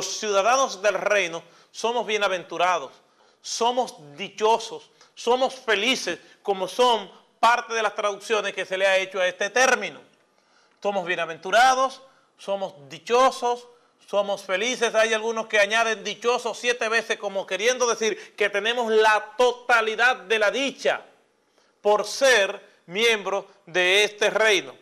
los ciudadanos del reino somos bienaventurados, somos dichosos, somos felices, como son parte de las traducciones que se le ha hecho a este término. Somos bienaventurados, somos dichosos, somos felices. Hay algunos que añaden dichosos siete veces como queriendo decir que tenemos la totalidad de la dicha por ser miembros de este reino.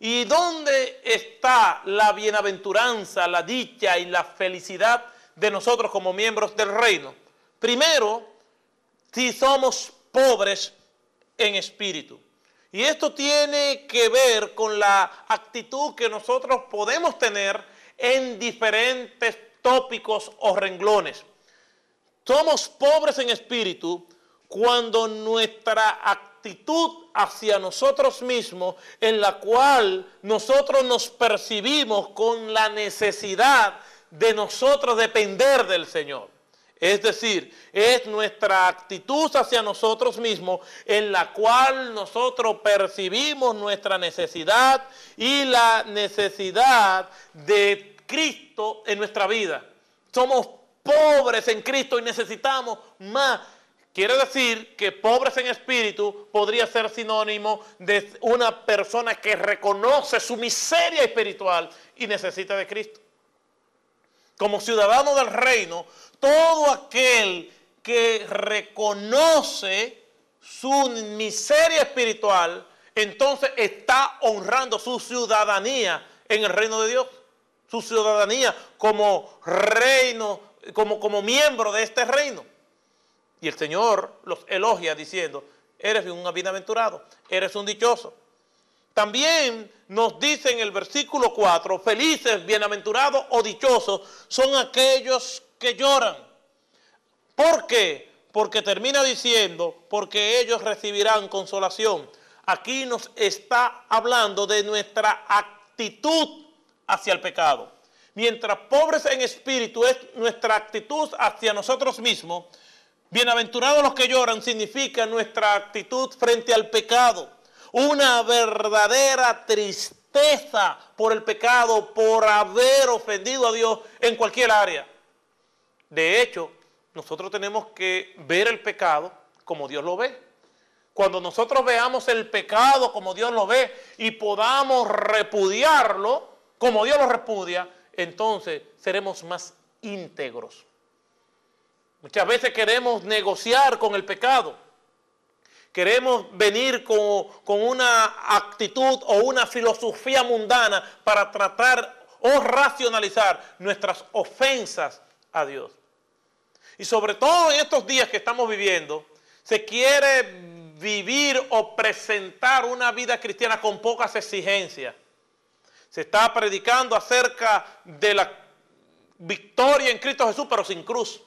¿Y dónde está la bienaventuranza, la dicha y la felicidad de nosotros como miembros del reino? Primero, si somos pobres en espíritu. Y esto tiene que ver con la actitud que nosotros podemos tener en diferentes tópicos o renglones. Somos pobres en espíritu cuando nuestra actitud hacia nosotros mismos, en la cual nosotros nos percibimos con la necesidad de nosotros depender del Señor. Es decir, es nuestra actitud hacia nosotros mismos en la cual nosotros percibimos nuestra necesidad y la necesidad de Cristo en nuestra vida. Somos pobres en Cristo y necesitamos más. Quiere decir que pobres en espíritu podría ser sinónimo de una persona que reconoce su miseria espiritual y necesita de Cristo. Como ciudadano del reino, todo aquel que reconoce su miseria espiritual, entonces está honrando su ciudadanía en el reino de Dios. Su ciudadanía como reino, como, como miembro de este reino. Y el Señor los elogia diciendo, eres un bienaventurado, eres un dichoso. También nos dice en el versículo 4, felices, bienaventurados o dichosos son aquellos que lloran. ¿Por qué? Porque termina diciendo, porque ellos recibirán consolación. Aquí nos está hablando de nuestra actitud hacia el pecado. Mientras pobres en espíritu es nuestra actitud hacia nosotros mismos, bienaventurados los que lloran significa nuestra actitud frente al pecado. Una verdadera tristeza por el pecado, por haber ofendido a Dios en cualquier área. De hecho, nosotros tenemos que ver el pecado como Dios lo ve. Cuando nosotros veamos el pecado como Dios lo ve y podamos repudiarlo como Dios lo repudia, entonces seremos más íntegros. Muchas veces queremos negociar con el pecado. Queremos venir con, con, una actitud o una filosofía mundana para tratar o racionalizar nuestras ofensas a Dios. Y sobre todo en estos días que estamos viviendo, se quiere vivir o presentar una vida cristiana con pocas exigencias. Se está predicando acerca de la victoria en Cristo Jesús, pero sin cruz.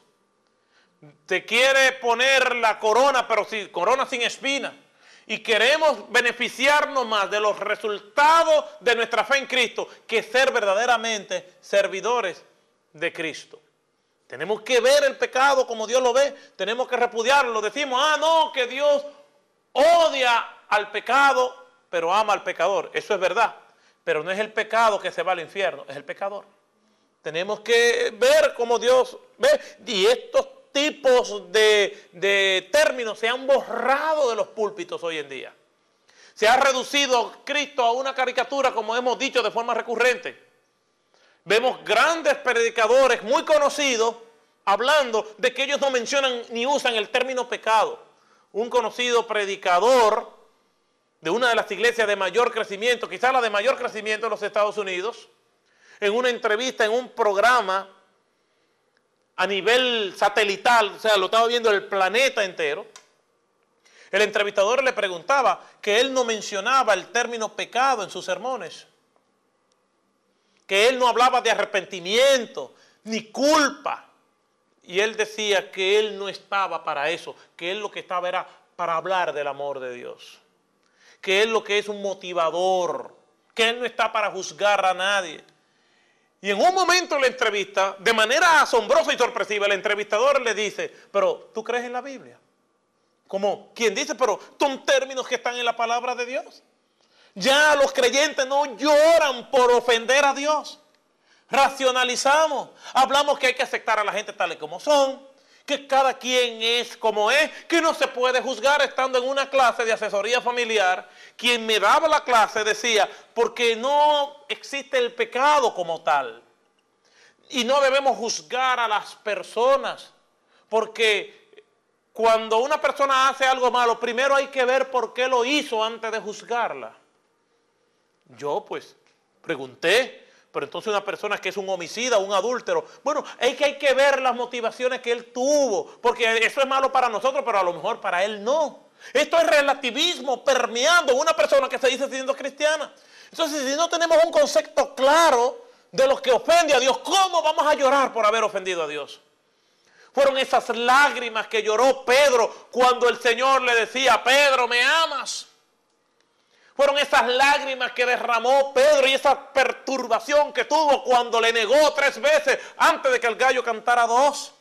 Se quiere poner la corona, pero sin, corona sin espina. Y queremos beneficiarnos más de los resultados de nuestra fe en Cristo que ser verdaderamente servidores de Cristo. Tenemos que ver el pecado como Dios lo ve, tenemos que repudiarlo. Decimos, ah, no, que Dios odia al pecado, pero ama al pecador. Eso es verdad. Pero no es el pecado que se va al infierno, es el pecador. Tenemos que ver cómo Dios ve. Y estos tipos de, de términos se han borrado de los púlpitos hoy en día. Se ha reducido Cristo a una caricatura, como hemos dicho de forma recurrente. Vemos grandes predicadores muy conocidos hablando de que ellos no mencionan ni usan el término pecado. Un conocido predicador de una de las iglesias de mayor crecimiento, quizás la de mayor crecimiento en los Estados Unidos, en una entrevista, en un programa a nivel satelital, o sea, lo estaba viendo el planeta entero, el entrevistador le preguntaba que él no mencionaba el término pecado en sus sermones que él no hablaba de arrepentimiento ni culpa. Y él decía que él no estaba para eso, que él lo que estaba era para hablar del amor de Dios. Que él lo que es un motivador, que él no está para juzgar a nadie. Y en un momento la entrevista, de manera asombrosa y sorpresiva, el entrevistador le dice, pero ¿tú crees en la Biblia? Como quien dice, pero son términos que están en la palabra de Dios. Ya los creyentes no lloran por ofender a Dios. racionalizamos, hablamos que hay que aceptar a la gente tal y como son, que cada quien es como es, que no se puede juzgar estando en una clase de asesoría familiar. Quien me daba la clase decía, porque no existe el pecado como tal. Y no debemos juzgar a las personas, porque cuando una persona hace algo malo, primero hay que ver por qué lo hizo antes de juzgarla. Yo pues pregunté, pero entonces una persona que es un homicida, un adúltero, bueno, es que hay que ver las motivaciones que él tuvo, porque eso es malo para nosotros, pero a lo mejor para él no. Esto es relativismo permeando una persona que se dice siendo cristiana. Entonces, si no tenemos un concepto claro de lo que ofende a Dios, ¿cómo vamos a llorar por haber ofendido a Dios? Fueron esas lágrimas que lloró Pedro cuando el Señor le decía, Pedro, ¿me amas? Fueron esas lágrimas que derramó Pedro y esa perturbación que tuvo cuando le negó tres veces antes de que el gallo cantara dos.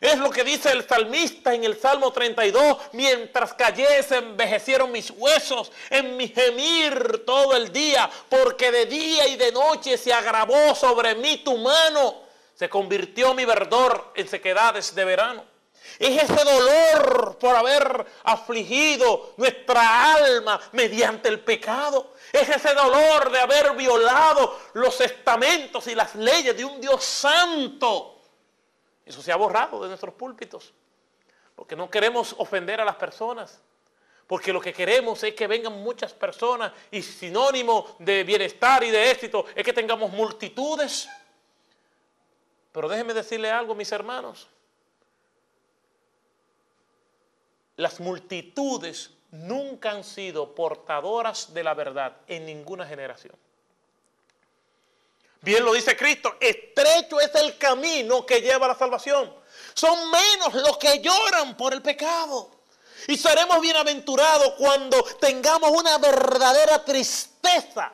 Es lo que dice el salmista en el Salmo 32, mientras callé se envejecieron mis huesos en mi gemir todo el día, porque de día y de noche se agravó sobre mí tu mano, se convirtió mi verdor en sequedades de verano. Es ese dolor por haber afligido nuestra alma mediante el pecado. Es ese dolor de haber violado los estamentos y las leyes de un Dios santo eso se ha borrado de nuestros púlpitos. Porque no queremos ofender a las personas. Porque lo que queremos es que vengan muchas personas y sinónimo de bienestar y de éxito es que tengamos multitudes. Pero déjenme decirle algo, mis hermanos. Las multitudes nunca han sido portadoras de la verdad en ninguna generación. Bien lo dice Cristo, estrecho es el camino que lleva a la salvación. Son menos los que lloran por el pecado. Y seremos bienaventurados cuando tengamos una verdadera tristeza.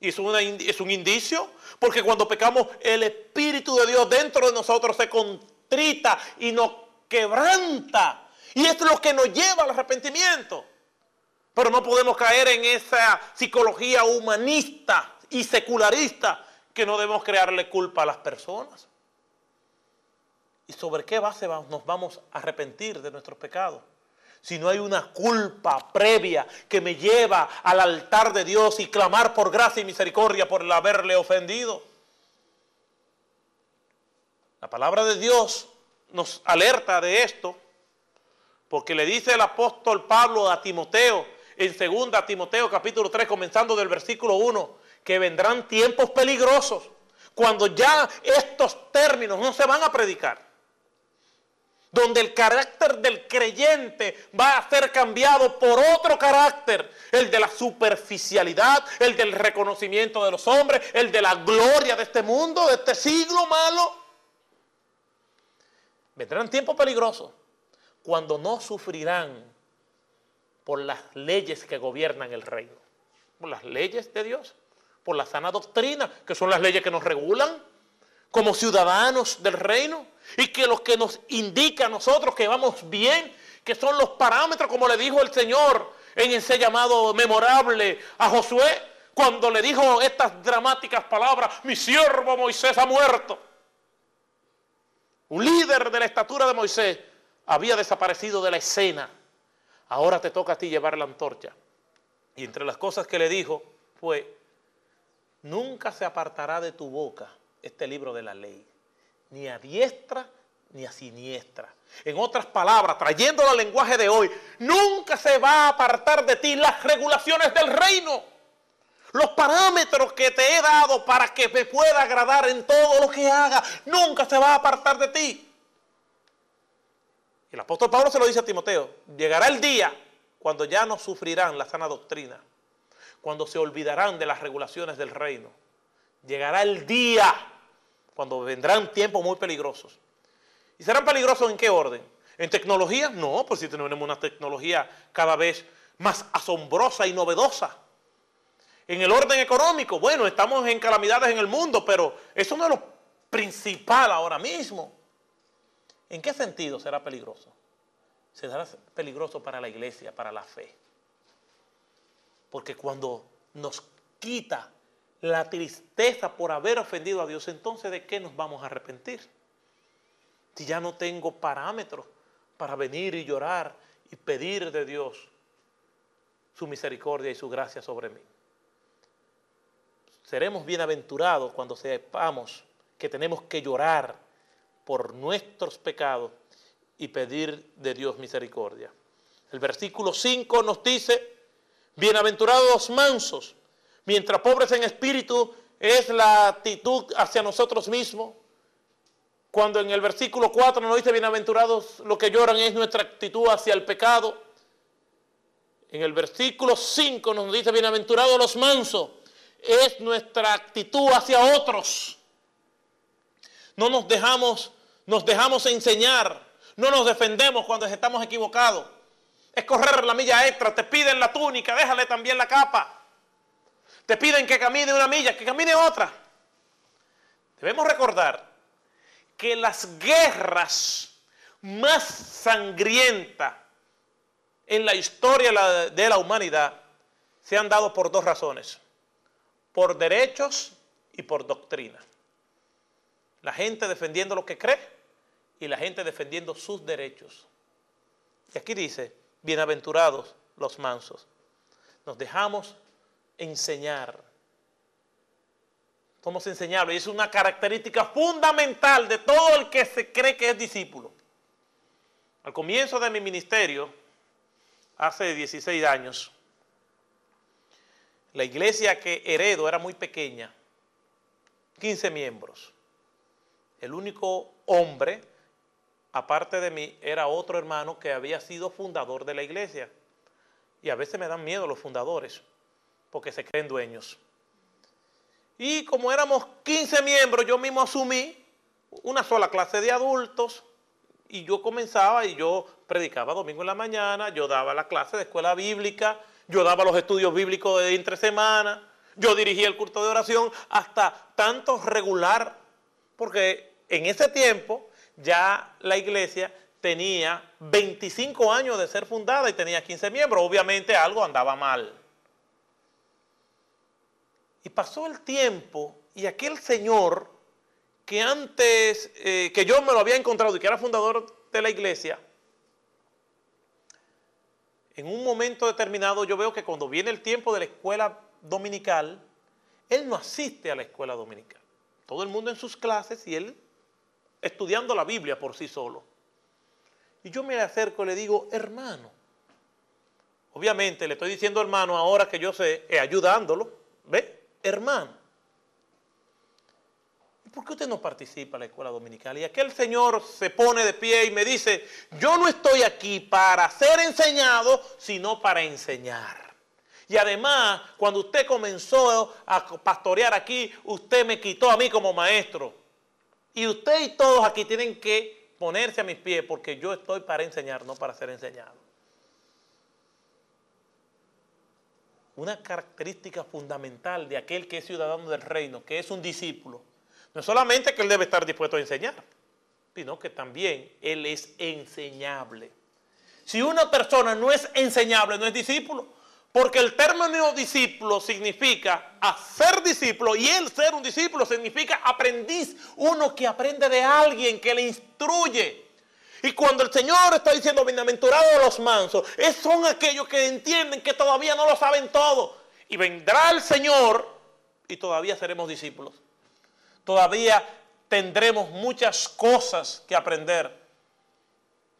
Y es, es un indicio, porque cuando pecamos el Espíritu de Dios dentro de nosotros se contrita y nos quebranta. Y es lo que nos lleva al arrepentimiento. Pero no podemos caer en esa psicología humanista y secularista que no debemos crearle culpa a las personas. ¿Y sobre qué base nos vamos a arrepentir de nuestros pecados? Si no hay una culpa previa que me lleva al altar de Dios y clamar por gracia y misericordia por el haberle ofendido. La palabra de Dios nos alerta de esto porque le dice el apóstol Pablo a Timoteo en 2 Timoteo capítulo 3 comenzando del versículo 1 que vendrán tiempos peligrosos cuando ya estos términos no se van a predicar. Donde el carácter del creyente va a ser cambiado por otro carácter, el de la superficialidad, el del reconocimiento de los hombres, el de la gloria de este mundo, de este siglo malo. Vendrán tiempos peligrosos cuando no sufrirán por las leyes que gobiernan el reino, por las leyes de Dios por la sana doctrina, que son las leyes que nos regulan como ciudadanos del reino y que lo que nos indica a nosotros que vamos bien, que son los parámetros, como le dijo el Señor en ese llamado memorable a Josué, cuando le dijo estas dramáticas palabras, mi siervo Moisés ha muerto. Un líder de la estatura de Moisés había desaparecido de la escena. Ahora te toca a ti llevar la antorcha. Y entre las cosas que le dijo fue, nunca se apartará de tu boca este libro de la ley, ni a diestra ni a siniestra. En otras palabras, trayendo el lenguaje de hoy, nunca se va a apartar de ti las regulaciones del reino, los parámetros que te he dado para que me pueda agradar en todo lo que haga, nunca se va a apartar de ti. El apóstol Pablo se lo dice a Timoteo, llegará el día cuando ya no sufrirán la sana doctrina cuando se olvidarán de las regulaciones del reino. Llegará el día cuando vendrán tiempos muy peligrosos. ¿Y serán peligrosos en qué orden? ¿En tecnología? No, pues si tenemos una tecnología cada vez más asombrosa y novedosa. En el orden económico, bueno, estamos en calamidades en el mundo, pero eso no es lo principal ahora mismo. ¿En qué sentido será peligroso? Será peligroso para la iglesia, para la fe. Porque cuando nos quita la tristeza por haber ofendido a Dios, entonces ¿de qué nos vamos a arrepentir? Si ya no tengo parámetros para venir y llorar y pedir de Dios su misericordia y su gracia sobre mí. Seremos bienaventurados cuando sepamos que tenemos que llorar por nuestros pecados y pedir de Dios misericordia. El versículo 5 nos dice, bienaventurados los mansos, mientras pobres en espíritu es la actitud hacia nosotros mismos. Cuando en el versículo 4 nos dice, bienaventurados los que lloran es nuestra actitud hacia el pecado. En el versículo 5 nos dice, bienaventurados los mansos, es nuestra actitud hacia otros. No nos dejamos, nos dejamos enseñar, no nos defendemos cuando estamos equivocados es correr la milla extra, te piden la túnica, déjale también la capa. Te piden que camine una milla, que camine otra. Debemos recordar que las guerras más sangrientas en la historia de la humanidad se han dado por dos razones, por derechos y por doctrina. La gente defendiendo lo que cree y la gente defendiendo sus derechos. Y aquí dice, bienaventurados los mansos. Nos dejamos enseñar. Somos enseñables y es una característica fundamental de todo el que se cree que es discípulo. Al comienzo de mi ministerio, hace 16 años, la iglesia que heredo era muy pequeña, 15 miembros. El único hombre aparte de mí, era otro hermano que había sido fundador de la iglesia. Y a veces me dan miedo los fundadores, porque se creen dueños. Y como éramos 15 miembros, yo mismo asumí una sola clase de adultos y yo comenzaba y yo predicaba domingo en la mañana, yo daba la clase de escuela bíblica, yo daba los estudios bíblicos de entre semana, yo dirigía el culto de oración hasta tanto regular, porque en ese tiempo ya la iglesia tenía 25 años de ser fundada y tenía 15 miembros. Obviamente algo andaba mal. Y pasó el tiempo y aquel señor que antes, eh, que yo me lo había encontrado y que era fundador de la iglesia, en un momento determinado yo veo que cuando viene el tiempo de la escuela dominical, él no asiste a la escuela dominical. Todo el mundo en sus clases y él estudiando la Biblia por sí solo. Y yo me acerco y le digo, hermano. Obviamente le estoy diciendo hermano ahora que yo sé, es ayudándolo. ¿Ve? Hermano. ¿Por qué usted no participa en la escuela dominical? Y aquel señor se pone de pie y me dice, yo no estoy aquí para ser enseñado, sino para enseñar. Y además, cuando usted comenzó a pastorear aquí, usted me quitó a mí como maestro. Y usted y todos aquí tienen que ponerse a mis pies porque yo estoy para enseñar, no para ser enseñado. Una característica fundamental de aquel que es ciudadano del reino, que es un discípulo, no solamente que él debe estar dispuesto a enseñar, sino que también él es enseñable. Si una persona no es enseñable, no es discípulo. Porque el término discípulo significa hacer discípulo y el ser un discípulo significa aprendiz, uno que aprende de alguien, que le instruye. Y cuando el Señor está diciendo bienaventurados los mansos, son aquellos que entienden que todavía no lo saben todo. Y vendrá el Señor y todavía seremos discípulos. Todavía tendremos muchas cosas que aprender.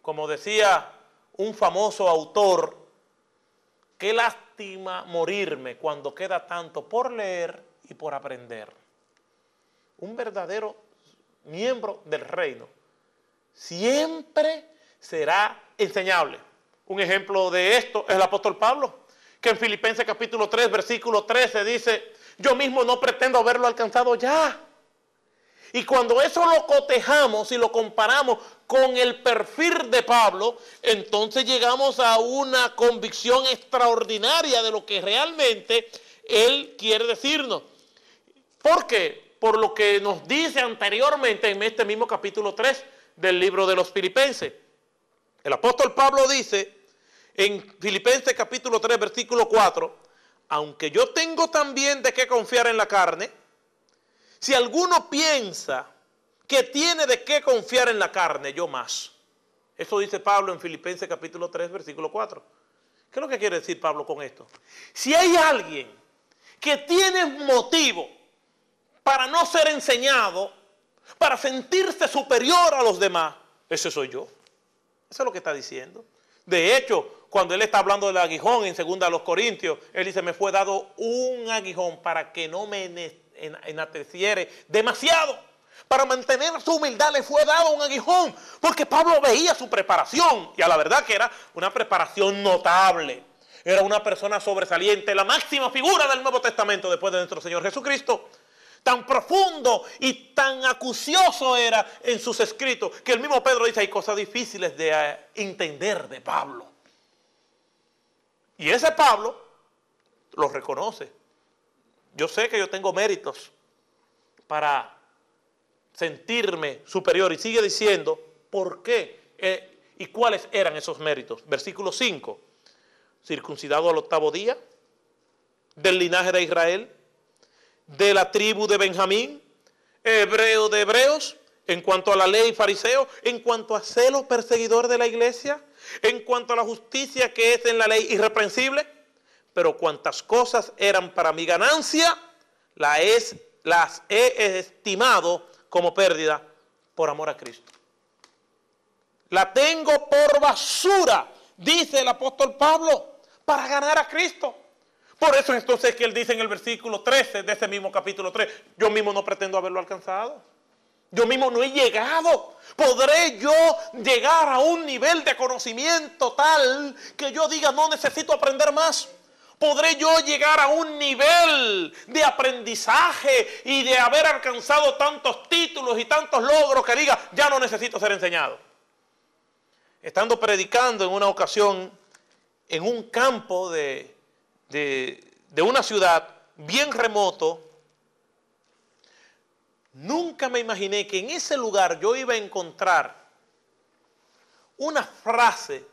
Como decía un famoso autor, Qué lástima morirme cuando queda tanto por leer y por aprender. Un verdadero miembro del reino siempre será enseñable. Un ejemplo de esto es el apóstol Pablo, que en Filipenses capítulo 3, versículo 13 dice, yo mismo no pretendo haberlo alcanzado ya. Y cuando eso lo cotejamos y lo comparamos con el perfil de Pablo, entonces llegamos a una convicción extraordinaria de lo que realmente él quiere decirnos. ¿Por qué? Por lo que nos dice anteriormente en este mismo capítulo 3 del libro de los Filipenses. El apóstol Pablo dice en Filipenses capítulo 3 versículo 4, aunque yo tengo también de qué confiar en la carne, si alguno piensa que tiene de qué confiar en la carne, yo más. Eso dice Pablo en Filipenses capítulo 3, versículo 4. ¿Qué es lo que quiere decir Pablo con esto? Si hay alguien que tiene motivo para no ser enseñado, para sentirse superior a los demás, ese soy yo. Eso es lo que está diciendo. De hecho, cuando él está hablando del aguijón en segunda a los Corintios, él dice, me fue dado un aguijón para que no me enateciere demasiado. Para mantener su humildad le fue dado un aguijón, porque Pablo veía su preparación, y a la verdad que era una preparación notable. Era una persona sobresaliente, la máxima figura del Nuevo Testamento después de nuestro Señor Jesucristo. Tan profundo y tan acucioso era en sus escritos que el mismo Pedro dice hay cosas difíciles de eh, entender de Pablo. Y ese Pablo lo reconoce. Yo sé que yo tengo méritos para sentirme superior. Y sigue diciendo por qué eh, y cuáles eran esos méritos. Versículo 5 circuncidado al octavo día, del linaje de Israel, de la tribu de Benjamín, hebreo de hebreos, en cuanto a la ley fariseo, en cuanto a celo perseguidor de la iglesia, en cuanto a la justicia que es en la ley irreprensible, pero cuantas cosas eran para mi ganancia, las he estimado como pérdida por amor a Cristo. La tengo por basura, dice el apóstol Pablo para ganar a Cristo. Por eso entonces que él dice en el versículo 13 de ese mismo capítulo 3, yo mismo no pretendo haberlo alcanzado. Yo mismo no he llegado. ¿Podré yo llegar a un nivel de conocimiento tal que yo diga no necesito aprender más? ¿Podré yo llegar a un nivel de aprendizaje y de haber alcanzado tantos títulos y tantos logros que diga ya no necesito ser enseñado? Estando predicando en una ocasión en un campo de, una ciudad bien remoto, nunca me imaginé que en ese lugar yo iba a encontrar una frase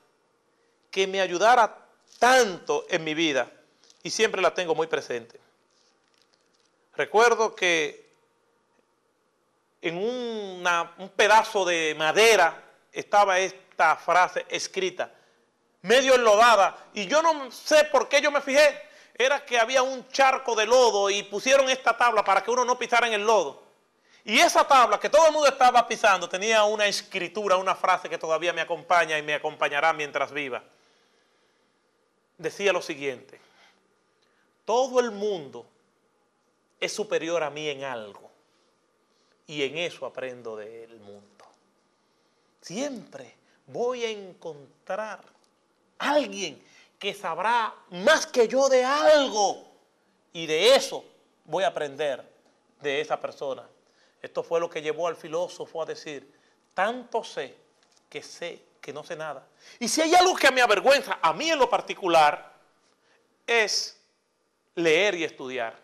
que me ayudara tanto en mi vida y siempre la tengo muy presente. Recuerdo que en un pedazo de madera estaba esta frase escrita, medio enlodada. Y yo no sé por qué yo me fijé. Era que había un charco de lodo y pusieron esta tabla para que uno no pisara en el lodo. Y esa tabla que todo el mundo estaba pisando tenía una escritura, una frase que todavía me acompaña y me acompañará mientras viva. Decía lo siguiente, todo el mundo es superior a mí en algo y en eso aprendo del mundo. Siempre voy a encontrar alguien que sabrá más que yo de algo. Y de eso voy a aprender de esa persona. Esto fue lo que llevó al filósofo a decir, tanto sé que sé que no sé nada. Y si hay algo que me avergüenza, a mí en lo particular, es leer y estudiar.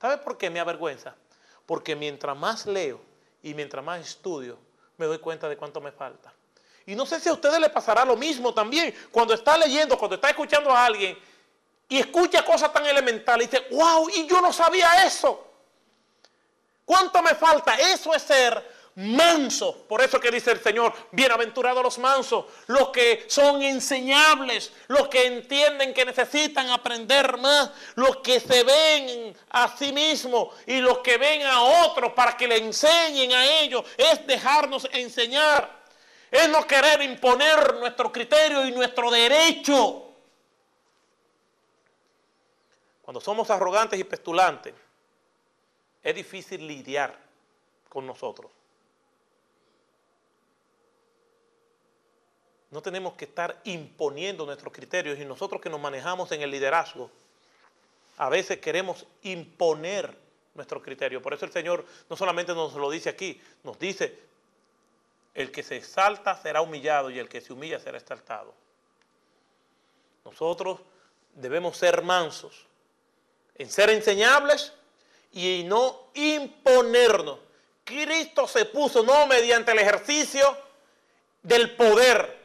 ¿Sabe por qué me avergüenza? Porque mientras más leo y mientras más estudio, me doy cuenta de cuánto me falta. Y no sé si a ustedes les pasará lo mismo también. Cuando está leyendo, cuando está escuchando a alguien y escucha cosas tan elementales y dice, wow, y yo no sabía eso. ¿Cuánto me falta? Eso es ser manso. Por eso que dice el Señor, bienaventurados los mansos, los que son enseñables, los que entienden que necesitan aprender más, los que se ven a sí mismos y los que ven a otros para que le enseñen a ellos, es dejarnos enseñar es no querer imponer nuestro criterio y nuestro derecho. Cuando somos arrogantes y pestulantes, es difícil lidiar con nosotros. No tenemos que estar imponiendo nuestros criterios y nosotros que nos manejamos en el liderazgo, a veces queremos imponer nuestro criterio. Por eso el Señor no solamente nos lo dice aquí, nos dice, el que se exalta será humillado y el que se humilla será exaltado. Nosotros debemos ser mansos, en ser enseñables y no imponernos. Cristo se puso no mediante el ejercicio del poder,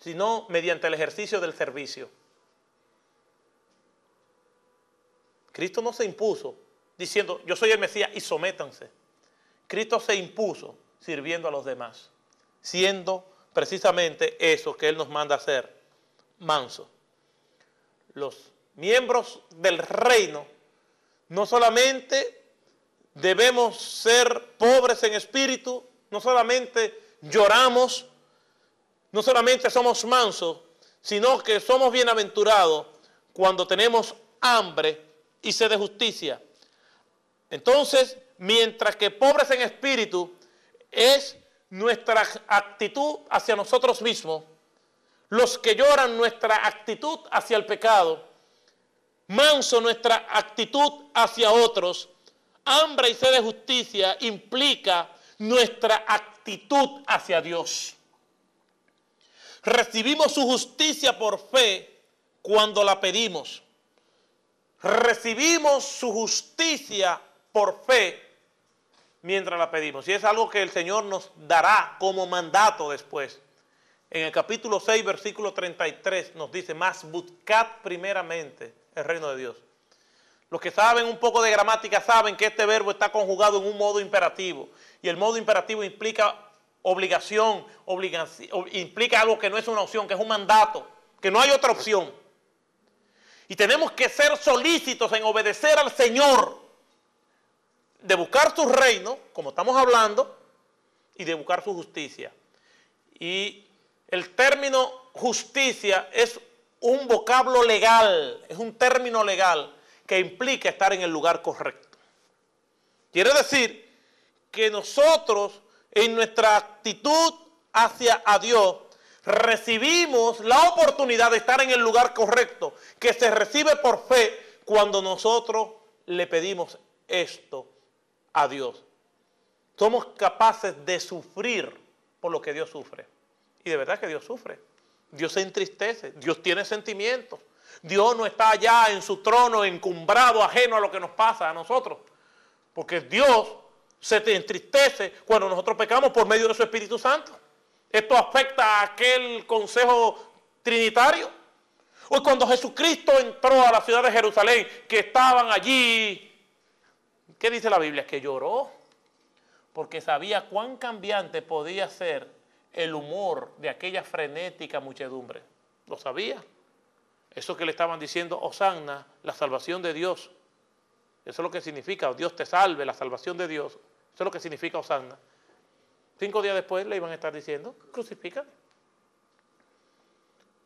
sino mediante el ejercicio del servicio. Cristo no se impuso diciendo, yo soy el Mesías y sométanse. Cristo se impuso sirviendo a los demás, siendo precisamente eso que Él nos manda hacer, manso. Los miembros del reino no solamente debemos ser pobres en espíritu, no solamente lloramos, no solamente somos mansos, sino que somos bienaventurados cuando tenemos hambre y sed de justicia. Entonces, mientras que pobres en espíritu es nuestra actitud hacia nosotros mismos, los que lloran nuestra actitud hacia el pecado, manso nuestra actitud hacia otros, hambre y sed de justicia implica nuestra actitud hacia Dios. Recibimos su justicia por fe cuando la pedimos. Recibimos su justicia por fe mientras la pedimos. Y es algo que el Señor nos dará como mandato después. En el capítulo 6, versículo 33 nos dice, más buscad primeramente el reino de Dios. Los que saben un poco de gramática saben que este verbo está conjugado en un modo imperativo. Y el modo imperativo implica obligación, obligación, implica algo que no es una opción, que es un mandato, que no hay otra opción. Y tenemos que ser solícitos en obedecer al Señor de buscar su reino, como estamos hablando, y de buscar su justicia. Y el término justicia es un vocablo legal, es un término legal que implica estar en el lugar correcto. Quiere decir que nosotros en nuestra actitud hacia a Dios recibimos la oportunidad de estar en el lugar correcto, que se recibe por fe cuando nosotros le pedimos esto a Dios. Somos capaces de sufrir por lo que Dios sufre. Y de verdad que Dios sufre. Dios se entristece, Dios tiene sentimientos. Dios no está allá en su trono encumbrado, ajeno a lo que nos pasa a nosotros. Porque Dios se entristece cuando nosotros pecamos por medio de su Espíritu Santo. Esto afecta a aquel consejo trinitario. Hoy cuando Jesucristo entró a la ciudad de Jerusalén, que estaban allí ¿Qué dice la Biblia? Que lloró porque sabía cuán cambiante podía ser el humor de aquella frenética muchedumbre. Lo sabía. Eso que le estaban diciendo, Osanna, la salvación de Dios. Eso es lo que significa, Dios te salve, la salvación de Dios. Eso es lo que significa Osanna. Cinco días después le iban a estar diciendo, crucifica.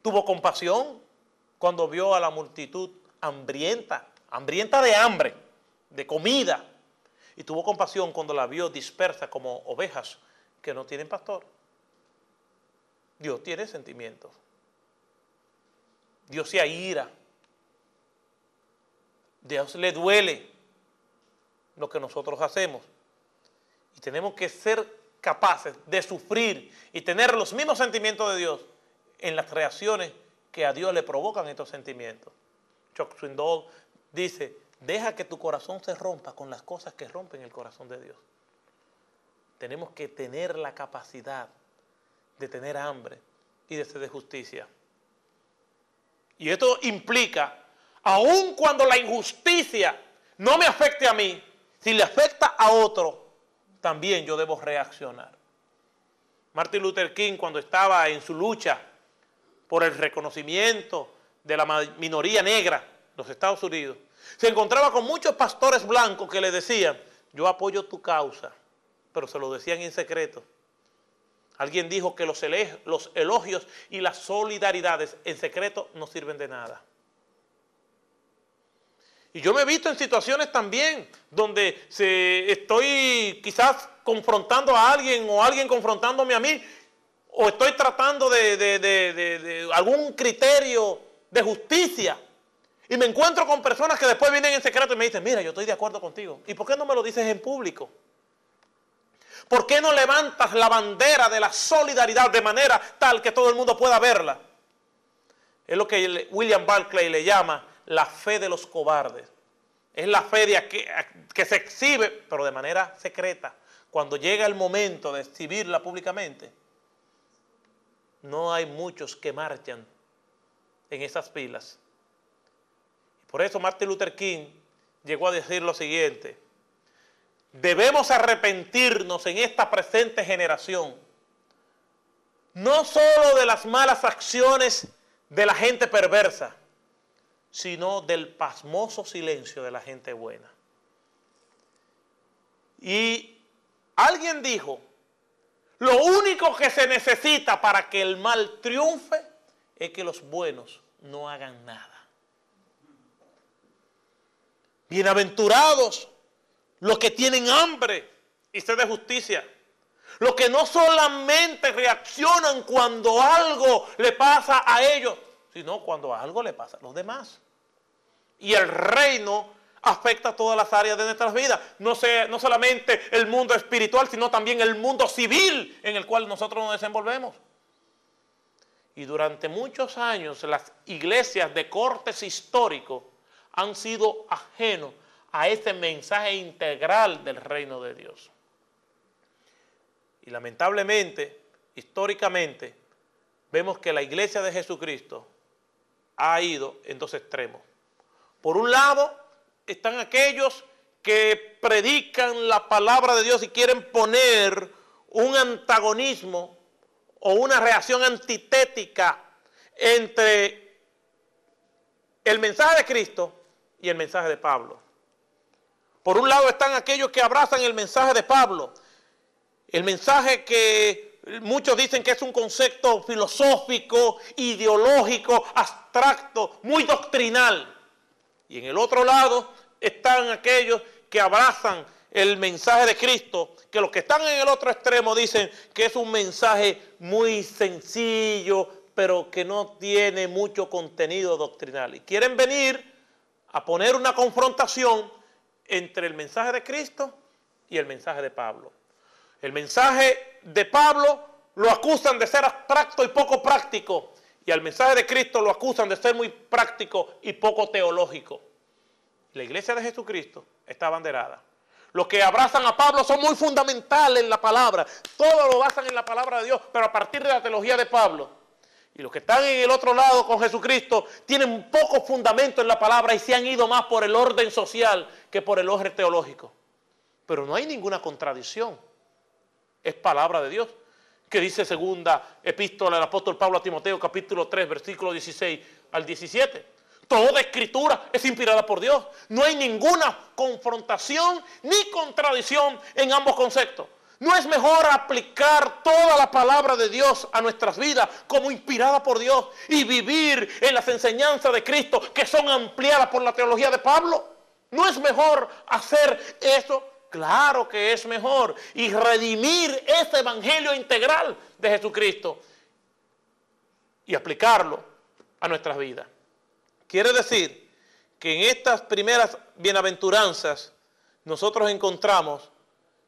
Tuvo compasión cuando vio a la multitud hambrienta, hambrienta de hambre de comida. Y tuvo compasión cuando la vio dispersa como ovejas que no tienen pastor. Dios tiene sentimientos. Dios se ira. Dios le duele lo que nosotros hacemos. Tenemos que ser capaces de sufrir y tener los mismos sentimientos de Dios en las reacciones que a Dios le provocan estos sentimientos. Chuck Swindoll dice, Deja que tu corazón se rompa con las cosas que rompen el corazón de Dios. Tenemos que tener la capacidad de tener hambre y de de justicia. Y esto implica, aun cuando la injusticia no me afecte a mí, si le afecta a otro, también yo debo reaccionar. Martin Luther King, cuando estaba en su lucha por el reconocimiento de la minoría negra de los Estados Unidos, se encontraba con muchos pastores blancos que le decían, yo apoyo tu causa, pero se lo decían en secreto. Alguien dijo que los, elogios y las solidaridades en secreto no sirven de nada. Y yo me he visto en situaciones también donde se, estoy quizás confrontando a alguien o alguien confrontándome a mí, o estoy tratando de algún criterio de justicia y me encuentro con personas que después vienen en secreto y me dicen, mira, yo estoy de acuerdo contigo. ¿Y por qué no me lo dices en público? ¿Por qué no levantas la bandera de la solidaridad de manera tal que todo el mundo pueda verla? Es lo que William Barclay le llama la fe de los cobardes. Es la fe de que, que se exhibe, pero de manera secreta. Cuando llega el momento de exhibirla públicamente, no hay muchos que marchan en esas filas por eso Martin Luther King llegó a decir lo siguiente, debemos arrepentirnos en esta presente generación, no solo de las malas acciones de la gente perversa, sino del pasmoso silencio de la gente buena. Y alguien dijo, lo único que se necesita para que el mal triunfe es que los buenos no hagan nada. Bienaventurados los que tienen hambre y sed de justicia. Los que no solamente reaccionan cuando algo le pasa a ellos, sino cuando algo le pasa a los demás. Y el reino afecta todas las áreas de nuestras vidas. No, no solamente el mundo espiritual, sino también el mundo civil en el cual nosotros nos desenvolvemos. Y durante muchos años las iglesias de cortes históricos han sido ajenos a ese mensaje integral del reino de Dios. Y lamentablemente, históricamente, vemos que la iglesia de Jesucristo ha ido en dos extremos. Por un lado, están aquellos que predican la palabra de Dios y quieren poner un antagonismo o una reacción antitética entre el mensaje de Cristo y el mensaje de Pablo. Por un lado están aquellos que abrazan el mensaje de Pablo, el mensaje que muchos dicen que es un concepto filosófico, ideológico, abstracto, muy doctrinal. Y en el otro lado están aquellos que abrazan el mensaje de Cristo, que los que están en el otro extremo dicen que es un mensaje muy sencillo, pero que no tiene mucho contenido doctrinal. Y quieren venir a poner una confrontación entre el mensaje de Cristo y el mensaje de Pablo. El mensaje de Pablo lo acusan de ser abstracto y poco práctico, y al mensaje de Cristo lo acusan de ser muy práctico y poco teológico. La iglesia de Jesucristo está abanderada. Los que abrazan a Pablo son muy fundamentales en la palabra. Todo lo basan en la palabra de Dios, pero a partir de la teología de Pablo. Y los que están en el otro lado con Jesucristo tienen poco fundamento en la palabra y se han ido más por el orden social que por el orden teológico. Pero no hay ninguna contradicción. Es palabra de Dios. Que dice segunda epístola del apóstol Pablo a Timoteo, capítulo 3, versículo 16 al 17. Toda escritura es inspirada por Dios. No hay ninguna confrontación ni contradicción en ambos conceptos. ¿No es mejor aplicar toda la palabra de Dios a nuestras vidas como inspirada por Dios y vivir en las enseñanzas de Cristo que son ampliadas por la teología de Pablo? ¿No es mejor hacer eso? Claro que es mejor. Y redimir ese evangelio integral de Jesucristo y aplicarlo a nuestras vidas. Quiere decir que en estas primeras bienaventuranzas nosotros encontramos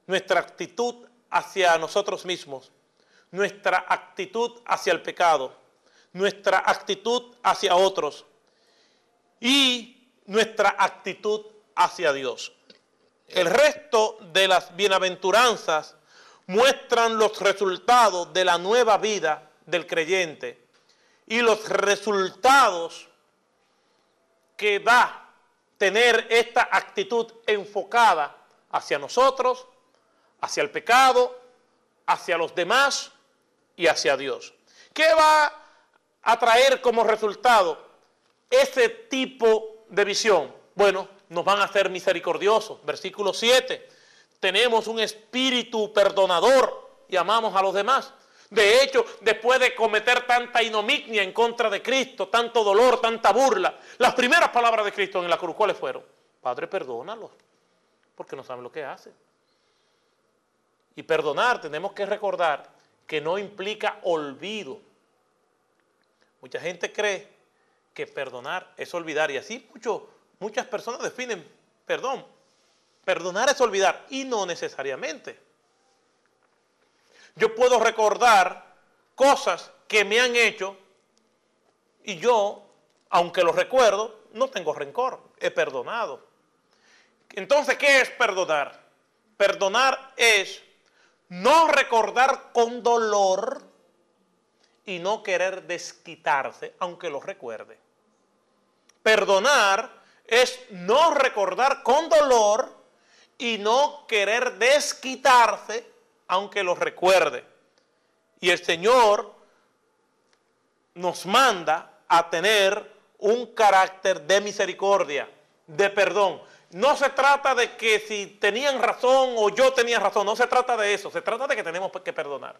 nuestra actitud hacia nosotros mismos, nuestra actitud hacia el pecado, nuestra actitud hacia otros y nuestra actitud hacia Dios. El resto de las bienaventuranzas muestran los resultados de la nueva vida del creyente y los resultados que da tener esta actitud enfocada hacia nosotros hacia el pecado, hacia los demás y hacia Dios. ¿Qué va a traer como resultado ese tipo de visión? Bueno, nos van a ser misericordiosos. Versículo 7. Tenemos un espíritu perdonador y amamos a los demás. De hecho, después de cometer tanta inomignia en contra de Cristo, tanto dolor, tanta burla, las primeras palabras de Cristo en la cruz, ¿cuáles fueron? Padre, perdónalos, porque no saben lo que hacen. Y perdonar, tenemos que recordar que no implica olvido. Mucha gente cree que perdonar es olvidar y así muchas personas definen perdón. Perdonar es olvidar y no necesariamente. Yo puedo recordar cosas que me han hecho y yo, aunque lo recuerdo, no tengo rencor, he perdonado. Entonces, ¿qué es perdonar? Perdonar es no recordar con dolor y no querer desquitarse, aunque lo recuerde. Perdonar es no recordar con dolor y no querer desquitarse aunque lo recuerde. Y el Señor nos manda a tener un carácter de misericordia, de perdón. No se trata de que si tenían razón o yo tenía razón, no se trata de eso, se trata de que tenemos que perdonar.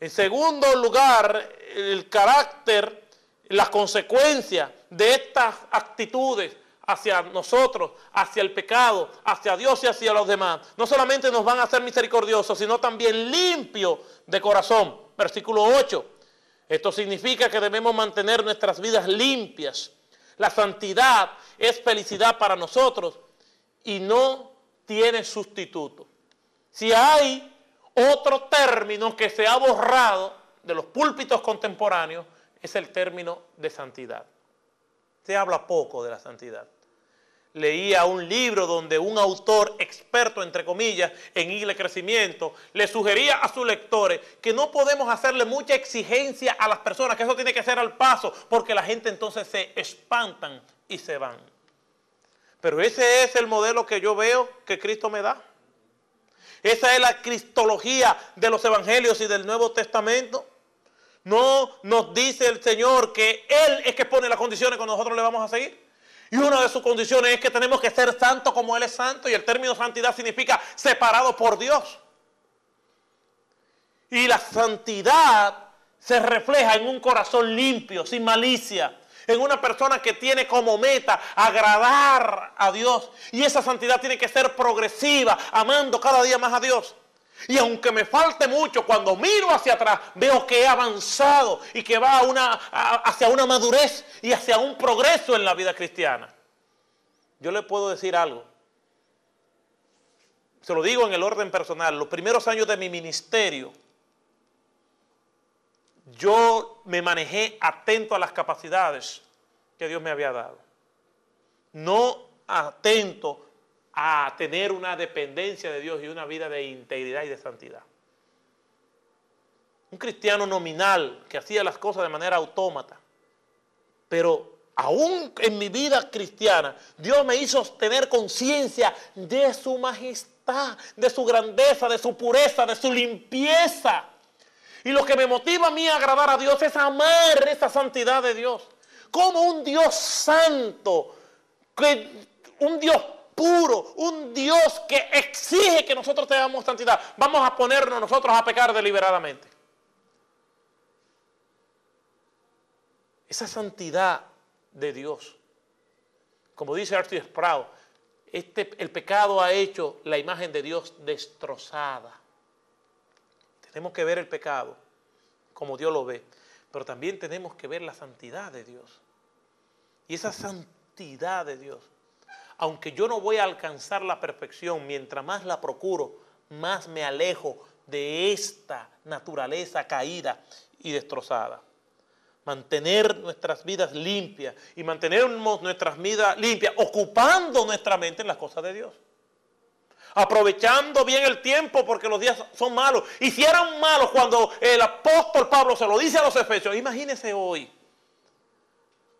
En segundo lugar, el carácter, las consecuencias de estas actitudes hacia nosotros, hacia el pecado, hacia Dios y hacia los demás, no solamente nos van a hacer misericordiosos, sino también limpios de corazón. Versículo 8. Esto significa que debemos mantener nuestras vidas limpias. La santidad es felicidad para nosotros y no tiene sustituto. Si hay otro término que se ha borrado de los púlpitos contemporáneos, es el término de santidad. Se habla poco de la santidad leía un libro donde un autor experto, entre comillas, en isla crecimiento, le sugería a sus lectores que no podemos hacerle mucha exigencia a las personas, que eso tiene que ser al paso, porque la gente entonces se espantan y se van. Pero ese es el modelo que yo veo que Cristo me da. Esa es la cristología de los evangelios y del Nuevo Testamento. No nos dice el Señor que Él es que pone las condiciones cuando nosotros le vamos a seguir. Y una de sus condiciones es que tenemos que ser santos como Él es santo. Y el término santidad significa separado por Dios. Y la santidad se refleja en un corazón limpio, sin malicia. En una persona que tiene como meta agradar a Dios. Y esa santidad tiene que ser progresiva, amando cada día más a Dios. Y aunque me falte mucho, cuando miro hacia atrás, veo que he avanzado y que va hacia una madurez y hacia un progreso en la vida cristiana. Yo le puedo decir algo. Se lo digo en el orden personal. Los primeros años de mi ministerio, yo me manejé atento a las capacidades que Dios me había dado. No atento a tener una dependencia de Dios y una vida de integridad y de santidad. Un cristiano nominal que hacía las cosas de manera autómata, pero aún en mi vida cristiana, Dios me hizo tener conciencia de su majestad, de su grandeza, de su pureza, de su limpieza. Y lo que me motiva a mí a agradar a Dios es amar esa santidad de Dios. Como un Dios santo, que, un Dios puro, un Dios que exige que nosotros tengamos santidad, vamos a ponernos nosotros a pecar deliberadamente. Esa santidad de Dios, como dice Arthur Sprout, este, el pecado ha hecho la imagen de Dios destrozada. Tenemos que ver el pecado como Dios lo ve, pero también tenemos que ver la santidad de Dios. Y esa santidad de Dios aunque yo no voy a alcanzar la perfección, mientras más la procuro, más me alejo de esta naturaleza caída y destrozada. Mantener nuestras vidas limpias y mantener nuestras vidas limpias, ocupando nuestra mente en las cosas de Dios. Aprovechando bien el tiempo porque los días son malos. Y si eran malos cuando el apóstol Pablo se lo dice a los efesios, imagínense hoy,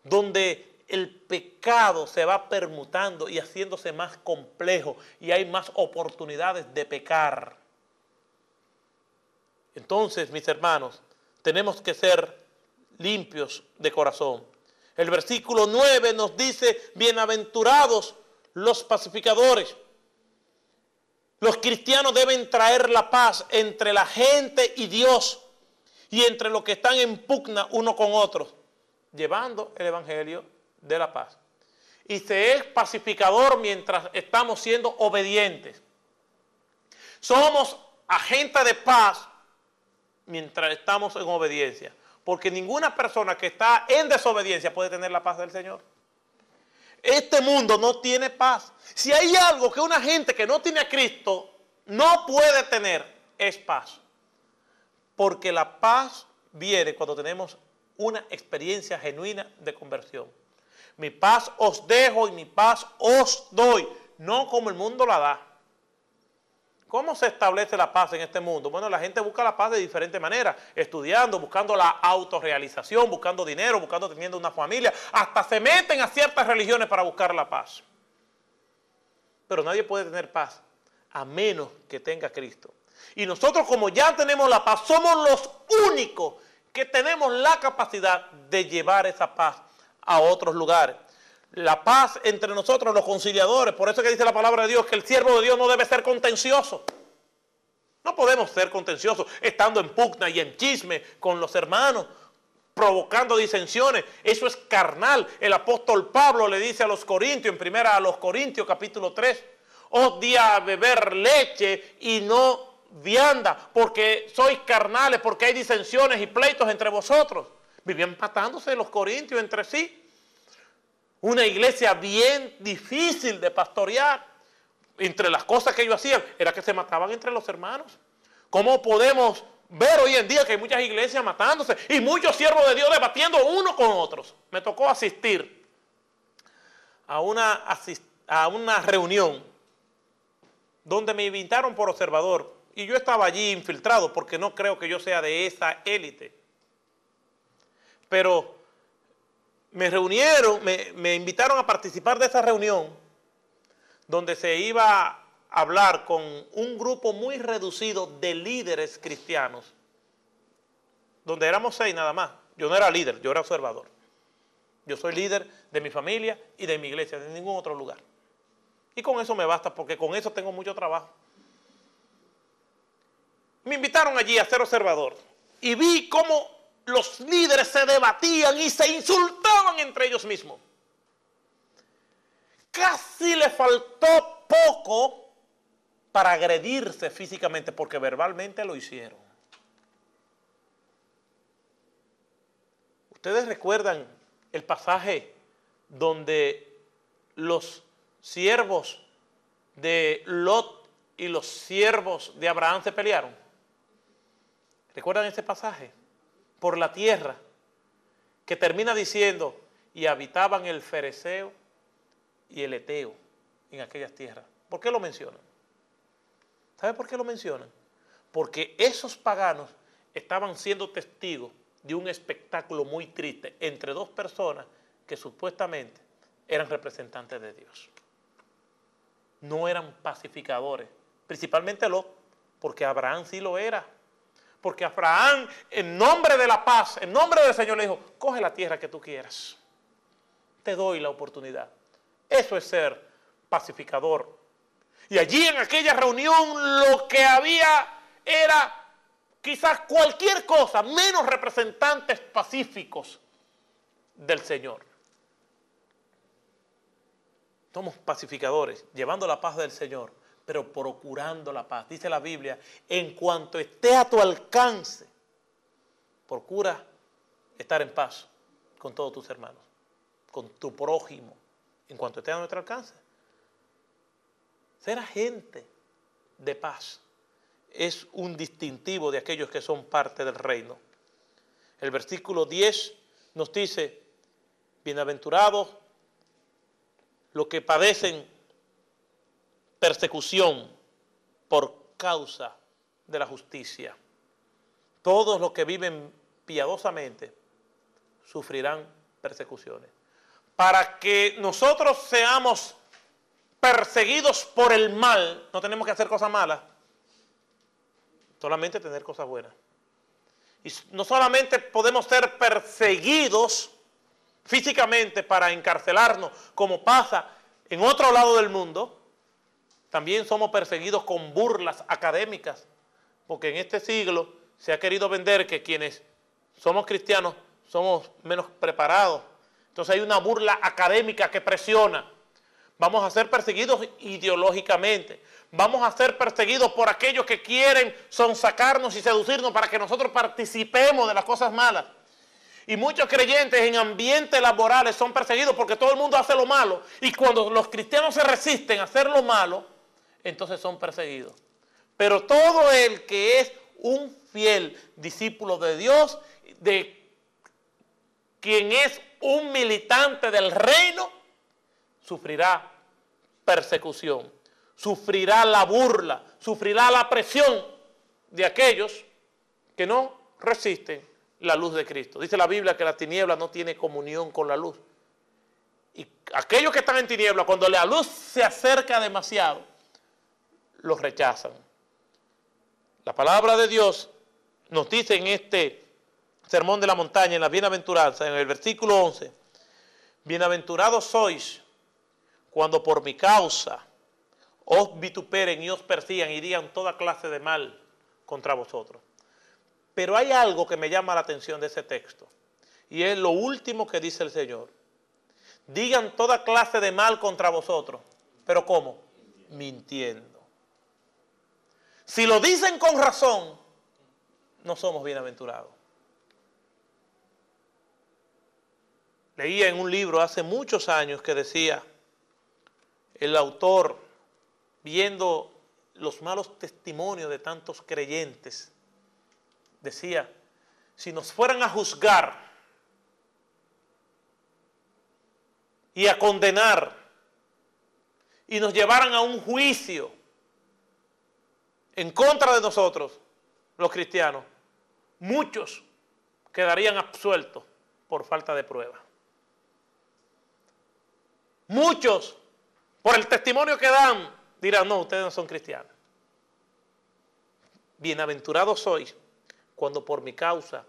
donde el pecado se va permutando y haciéndose más complejo y hay más oportunidades de pecar. Entonces, mis hermanos, tenemos que ser limpios de corazón. El versículo 9 nos dice, bienaventurados los pacificadores. Los cristianos deben traer la paz entre la gente y Dios y entre los que están en pugna uno con otro, llevando el Evangelio de la paz. Y se es pacificador mientras estamos siendo obedientes. Somos agentes de paz mientras estamos en obediencia. Porque ninguna persona que está en desobediencia puede tener la paz del Señor. Este mundo no tiene paz. Si hay algo que una gente que no tiene a Cristo no puede tener, es paz. Porque la paz viene cuando tenemos una experiencia genuina de conversión. Mi paz os dejo y mi paz os doy, no como el mundo la da. ¿Cómo se establece la paz en este mundo? Bueno, la gente busca la paz de diferentes maneras, estudiando, buscando la autorrealización, buscando dinero, buscando teniendo una familia, hasta se meten a ciertas religiones para buscar la paz. Pero nadie puede tener paz a menos que tenga Cristo. Y nosotros como ya tenemos la paz, somos los únicos que tenemos la capacidad de llevar esa paz a otros lugares la paz entre nosotros los conciliadores. Por eso que dice la palabra de Dios que el siervo de Dios no debe ser contencioso. No podemos ser contenciosos estando en pugna y en chisme con los hermanos, provocando disensiones. Eso es carnal. El apóstol Pablo le dice a los corintios, en primera a los corintios capítulo 3, os di a beber leche y no vianda, porque sois carnales, porque hay disensiones y pleitos entre vosotros. Vivían patándose los corintios entre sí. Una iglesia bien difícil de pastorear. Entre las cosas que ellos hacían era que se mataban entre los hermanos. ¿Cómo podemos ver hoy en día que hay muchas iglesias matándose y muchos siervos de Dios debatiendo uno con otros? Me tocó asistir a una, a una reunión donde me invitaron por observador y yo estaba allí infiltrado porque no creo que yo sea de esa élite. Pero me reunieron, me, invitaron a participar de esa reunión donde se iba a hablar con un grupo muy reducido de líderes cristianos, donde éramos seis nada más. Yo no era líder, yo era observador. Yo soy líder de mi familia y de mi iglesia, de ningún otro lugar. Y con eso me basta, porque con eso tengo mucho trabajo. Me invitaron allí a ser observador y vi cómo los líderes se debatían y se insultaban entre ellos mismos. Casi le faltó poco para agredirse físicamente, porque verbalmente lo hicieron. Ustedes recuerdan el pasaje donde los siervos de Lot y los siervos de Abraham se pelearon. ¿Recuerdan ese pasaje? Por la tierra, que termina diciendo, y habitaban el fereceo y el eteo en aquellas tierras. ¿Por qué lo mencionan? ¿Sabe por qué lo mencionan? Porque esos paganos estaban siendo testigos de un espectáculo muy triste entre dos personas que supuestamente eran representantes de Dios. No eran pacificadores, principalmente Lot, porque Abraham sí lo era. Porque Abraham, en nombre de la paz, en nombre del Señor, le dijo, coge la tierra que tú quieras. Te doy la oportunidad. Eso es ser pacificador. Y allí en aquella reunión lo que había era quizás cualquier cosa, menos representantes pacíficos del Señor. Somos pacificadores, llevando la paz del Señor pero procurando la paz. Dice la Biblia, en cuanto esté a tu alcance, procura estar en paz con todos tus hermanos, con tu prójimo, en cuanto esté a nuestro alcance. Ser agente de paz es un distintivo de aquellos que son parte del reino. El versículo 10 nos dice, bienaventurados los que padecen persecución por causa de la justicia. Todos los que viven piadosamente sufrirán persecuciones. Para que nosotros seamos perseguidos por el mal, no tenemos que hacer cosas malas, solamente tener cosas buenas. Y no solamente podemos ser perseguidos físicamente para encarcelarnos, como pasa en otro lado del mundo, también somos perseguidos con burlas académicas, porque en este siglo se ha querido vender que quienes somos cristianos somos menos preparados. Entonces hay una burla académica que presiona. Vamos a ser perseguidos ideológicamente. Vamos a ser perseguidos por aquellos que quieren sonsacarnos y seducirnos para que nosotros participemos de las cosas malas. Y muchos creyentes en ambientes laborales son perseguidos porque todo el mundo hace lo malo. Y cuando los cristianos se resisten a hacer lo malo, entonces son perseguidos. Pero todo el que es un fiel discípulo de Dios, de quien es un militante del reino, sufrirá persecución. sufrirá la burla, sufrirá la presión de aquellos que no resisten la luz de Cristo. Dice la Biblia que la tiniebla no tiene comunión con la luz. Y aquellos que están en tiniebla, cuando la luz se acerca demasiado, los rechazan. La palabra de Dios nos dice en este sermón de la montaña, en la bienaventuranza, en el versículo 11, bienaventurados sois cuando por mi causa os vituperen y os persigan y digan toda clase de mal contra vosotros. Pero hay algo que me llama la atención de ese texto, y es lo último que dice el Señor. Digan toda clase de mal contra vosotros, pero ¿cómo? Mintiendo. Si lo dicen con razón, no somos bienaventurados. Leía en un libro hace muchos años que decía el autor, viendo los malos testimonios de tantos creyentes, decía, si nos fueran a juzgar y a condenar y nos llevaran a un juicio en contra de nosotros, los cristianos, muchos quedarían absueltos por falta de prueba. Muchos, por el testimonio que dan, dirán, no, ustedes no son cristianos. Bienaventurados sois cuando por mi causa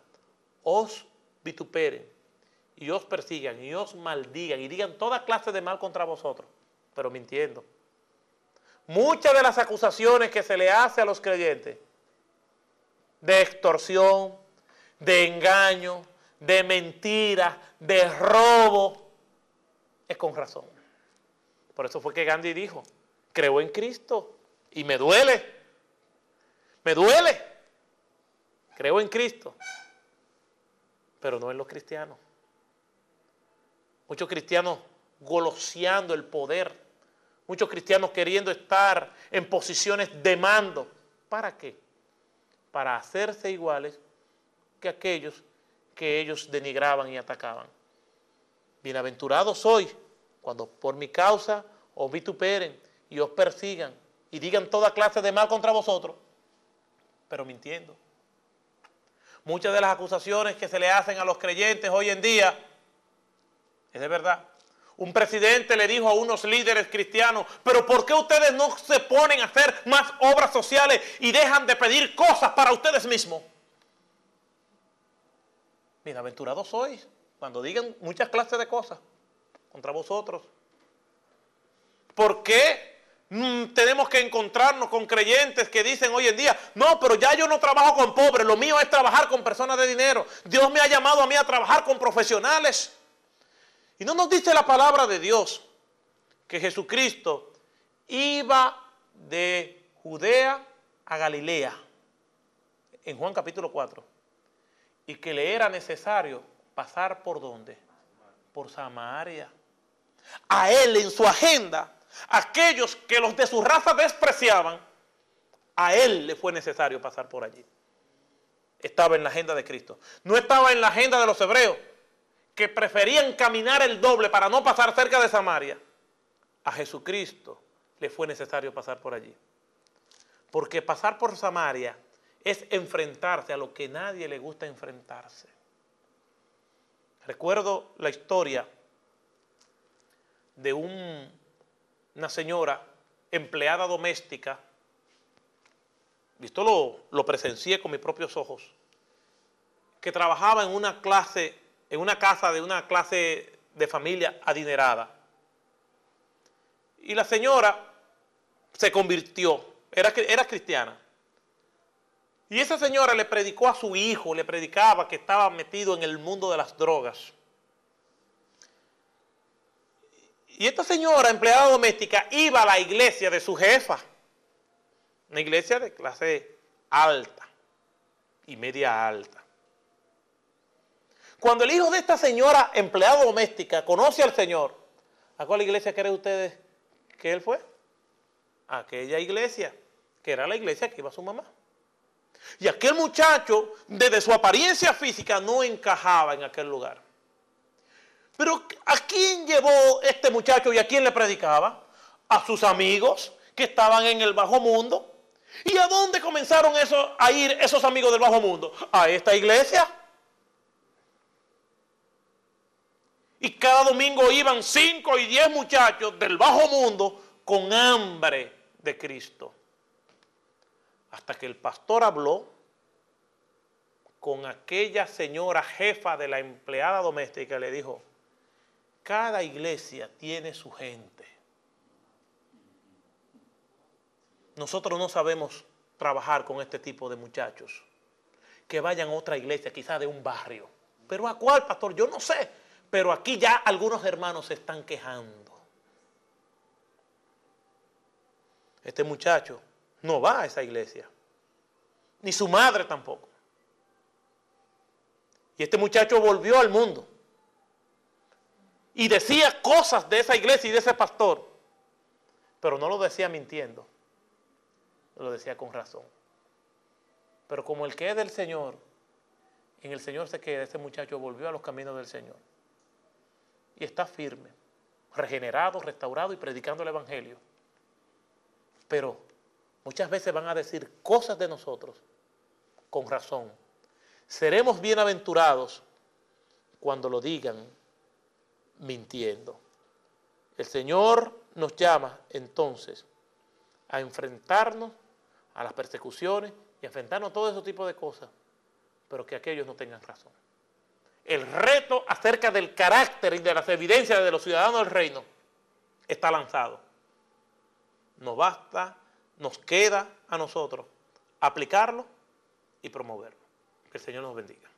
os vituperen y os persigan y os maldigan y digan toda clase de mal contra vosotros, pero mintiendo. Muchas de las acusaciones que se le hace a los creyentes de extorsión, de engaño, de mentira, de robo, es con razón. Por eso fue que Gandhi dijo, creo en Cristo y me duele, me duele Creo en Cristo, pero no en los cristianos. Muchos cristianos goloseando el poder. Muchos cristianos queriendo estar en posiciones de mando. ¿Para qué? Para hacerse iguales que aquellos que ellos denigraban y atacaban. Bienaventurados soy cuando por mi causa os vituperen y os persigan y digan toda clase de mal contra vosotros, pero mintiendo. Muchas de las acusaciones que se le hacen a los creyentes hoy en día es de verdad. Un presidente le dijo a unos líderes cristianos, pero ¿por qué ustedes no se ponen a hacer más obras sociales y dejan de pedir cosas para ustedes mismos? Bienaventurados sois cuando digan muchas clases de cosas contra vosotros. ¿Por qué Mm, tenemos que encontrarnos con creyentes que dicen hoy en día, no, pero ya yo no trabajo con pobres, lo mío es trabajar con personas de dinero. Dios me ha llamado a mí a trabajar con profesionales. Y no nos dice la palabra de Dios que Jesucristo iba de Judea a Galilea, en Juan capítulo 4, y que le era necesario pasar por dónde? Por Samaria. A él en su agenda Aquellos que los de su raza despreciaban, a él le fue necesario pasar por allí. Estaba en la agenda de Cristo. No estaba en la agenda de los hebreos, que preferían caminar el doble para no pasar cerca de Samaria. A Jesucristo le fue necesario pasar por allí. Porque pasar por Samaria es enfrentarse a lo que nadie le gusta enfrentarse. Recuerdo la historia de un una señora empleada doméstica, esto lo, lo presencié con mis propios ojos, que trabajaba en una clase, en una casa de una clase de familia adinerada. Y la señora se convirtió, era, era cristiana. Y esa señora le predicó a su hijo, le predicaba que estaba metido en el mundo de las drogas. Y esta señora, empleada doméstica, iba a la iglesia de su jefa. Una iglesia de clase alta y media alta. Cuando el hijo de esta señora, empleada doméstica, conoce al Señor, ¿a cuál iglesia creen ustedes que él fue? A aquella iglesia, que era la iglesia que iba su mamá. Y aquel muchacho, desde su apariencia física, no encajaba en aquel lugar. Pero ¿a quién llevó este muchacho y a quién le predicaba? A sus amigos que estaban en el bajo mundo. ¿Y a dónde comenzaron a ir esos amigos del bajo mundo? A esta iglesia. Y cada domingo iban cinco y diez muchachos del bajo mundo con hambre de Cristo. Hasta que el pastor habló con aquella señora jefa de la empleada doméstica y le dijo, cada iglesia tiene su gente. Nosotros no sabemos trabajar con este tipo de muchachos. Que vayan a otra iglesia, quizás de un barrio. ¿Pero a cuál, pastor? Yo no sé. Pero aquí ya algunos hermanos se están quejando. Este muchacho no va a esa iglesia. Ni su madre tampoco. Y este muchacho volvió al mundo. Y decía cosas de esa iglesia y de ese pastor. Pero no lo decía mintiendo lo decía con razón. Pero como el que es del Señor, en el Señor se queda, ese muchacho volvió a los caminos del Señor. Y está firme, regenerado, restaurado y predicando el Evangelio. Pero muchas veces van a decir cosas de nosotros con razón. Seremos bienaventurados cuando lo digan mintiendo. El Señor nos llama entonces a enfrentarnos a las persecuciones y enfrentarnos a todo ese tipo de cosas, pero que aquellos no tengan razón. El reto acerca del carácter y de las evidencias de los ciudadanos del reino está lanzado. Nos basta, nos queda a nosotros aplicarlo y promoverlo. Que el Señor nos bendiga.